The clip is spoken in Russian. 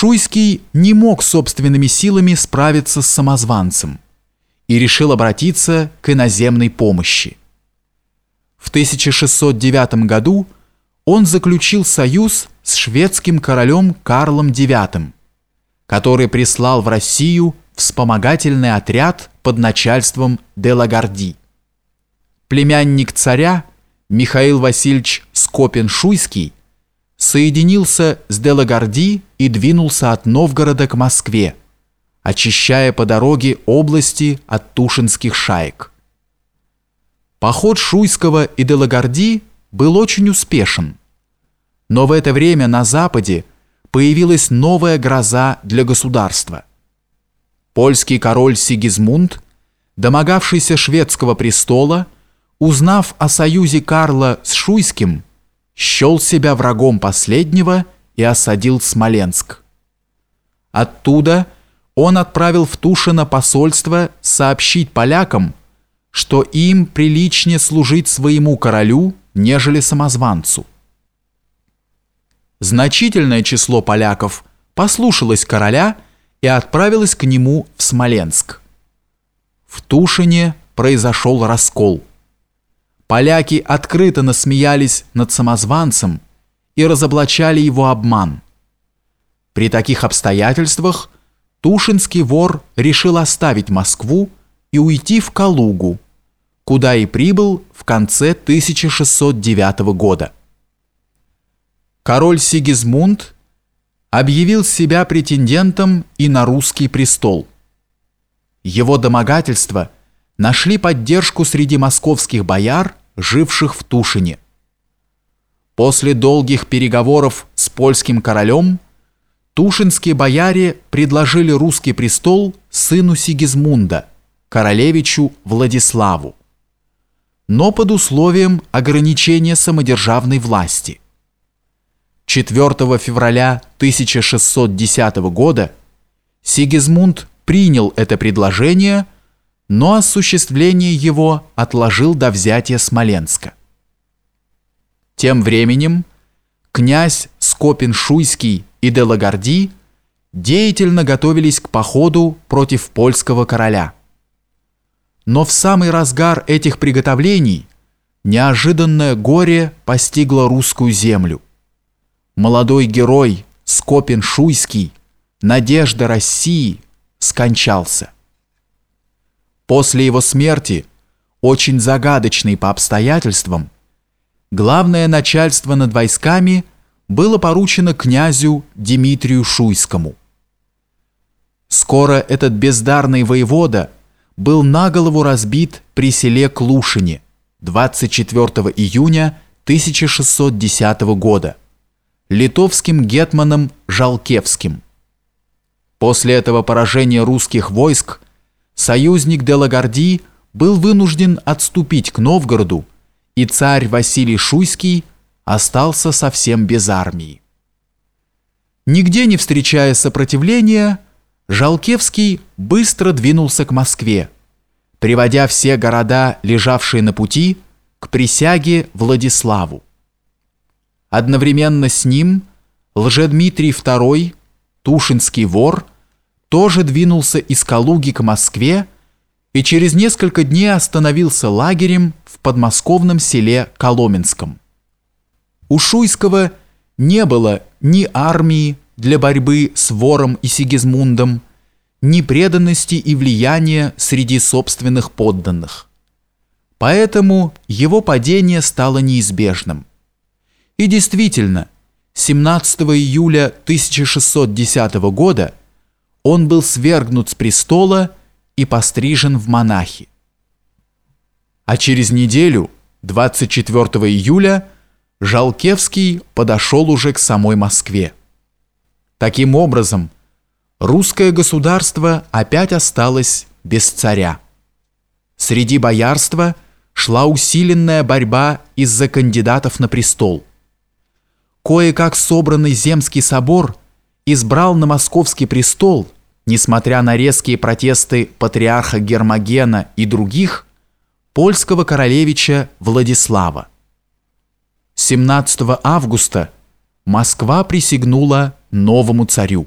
Шуйский не мог собственными силами справиться с самозванцем и решил обратиться к иноземной помощи. В 1609 году он заключил союз с шведским королем Карлом IX, который прислал в Россию вспомогательный отряд под начальством Делагарди. Племянник царя Михаил Васильевич Скопин-Шуйский соединился с Делагарди и двинулся от Новгорода к Москве, очищая по дороге области от тушинских шаек. Поход Шуйского и Делагарди был очень успешен, но в это время на Западе появилась новая гроза для государства. Польский король Сигизмунд, домогавшийся шведского престола, узнав о союзе Карла с Шуйским, счел себя врагом последнего и осадил Смоленск. Оттуда он отправил в Тушино посольство сообщить полякам, что им приличнее служить своему королю, нежели самозванцу. Значительное число поляков послушалось короля и отправилось к нему в Смоленск. В Тушине произошел раскол. Поляки открыто насмеялись над самозванцем и разоблачали его обман. При таких обстоятельствах Тушинский вор решил оставить Москву и уйти в Калугу, куда и прибыл в конце 1609 года. Король Сигизмунд объявил себя претендентом и на русский престол. Его домогательства нашли поддержку среди московских бояр, живших в Тушине. После долгих переговоров с польским королем тушинские бояре предложили русский престол сыну Сигизмунда, королевичу Владиславу, но под условием ограничения самодержавной власти. 4 февраля 1610 года Сигизмунд принял это предложение, но осуществление его отложил до взятия Смоленска. Тем временем князь Скопин-Шуйский и Делагарди деятельно готовились к походу против польского короля. Но в самый разгар этих приготовлений неожиданное горе постигло русскую землю молодой герой Скопин-Шуйский, надежда России, скончался. После его смерти, очень загадочной по обстоятельствам, главное начальство над войсками было поручено князю Дмитрию Шуйскому. Скоро этот бездарный воевода был на голову разбит при селе Клушине 24 июня 1610 года литовским гетманом Жалкевским. После этого поражения русских войск союзник Делагарди был вынужден отступить к Новгороду, и царь Василий Шуйский остался совсем без армии. Нигде не встречая сопротивления, Жалкевский быстро двинулся к Москве, приводя все города, лежавшие на пути, к присяге Владиславу. Одновременно с ним Лжедмитрий II, Тушинский вор, тоже двинулся из Калуги к Москве и через несколько дней остановился лагерем в подмосковном селе Коломенском. У Шуйского не было ни армии для борьбы с вором и Сигизмундом, ни преданности и влияния среди собственных подданных. Поэтому его падение стало неизбежным. И действительно, 17 июля 1610 года он был свергнут с престола и пострижен в монахи. А через неделю, 24 июля, Жалкевский подошел уже к самой Москве. Таким образом, русское государство опять осталось без царя. Среди боярства шла усиленная борьба из-за кандидатов на престол – кое-как собранный Земский собор избрал на московский престол, несмотря на резкие протесты патриарха Гермогена и других, польского королевича Владислава. 17 августа Москва присягнула новому царю.